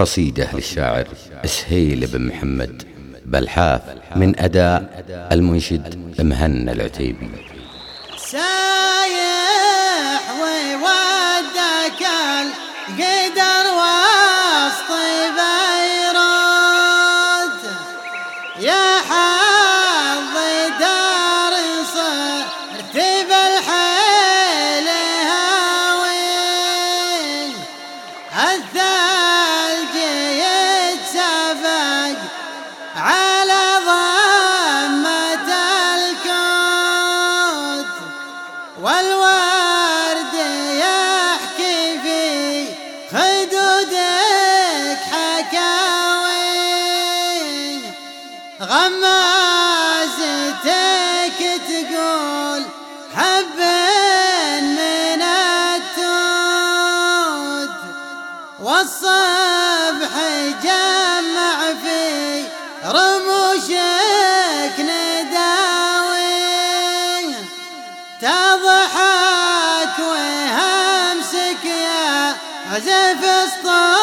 قصيدة للشاعر سهيل بن محمد بلحاف من أداء المنشد مهنا العتيبي. غمازتك تقول حب من التود والصبح جمع في رموشك نداوي. تضحك وهمسك يا عزف الصوت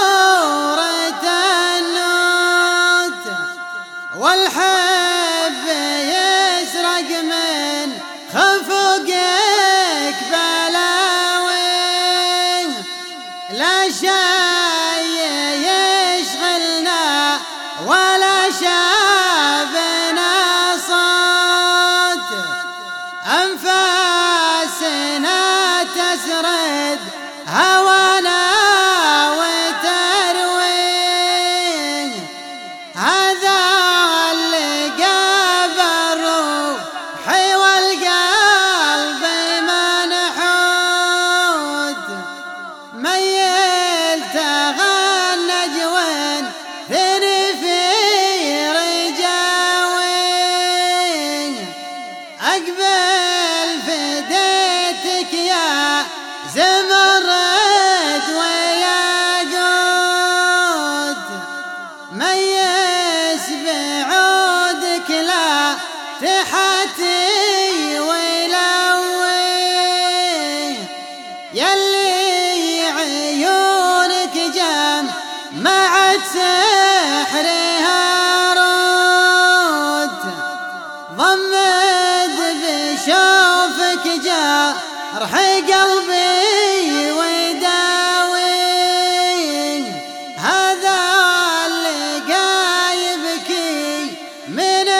أكبر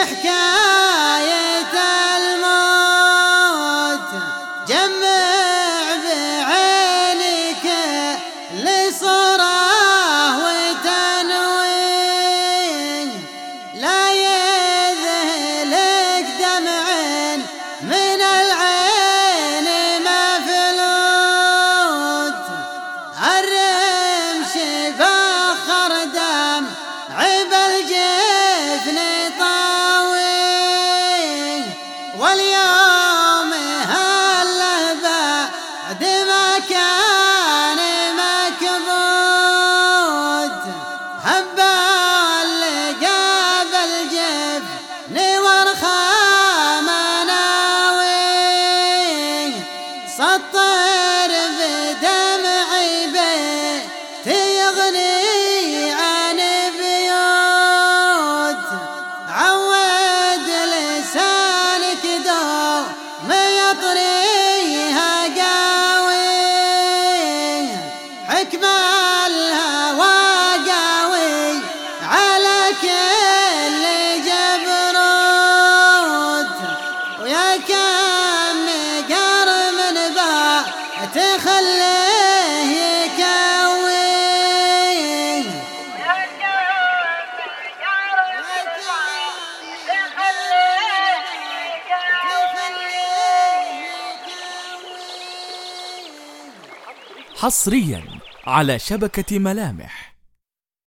حكاية سطر بدمعي بيت يغني عن بيوت. عود لسانك دوم يطريها قاوي. حكمة حصريا على شبكة ملامح.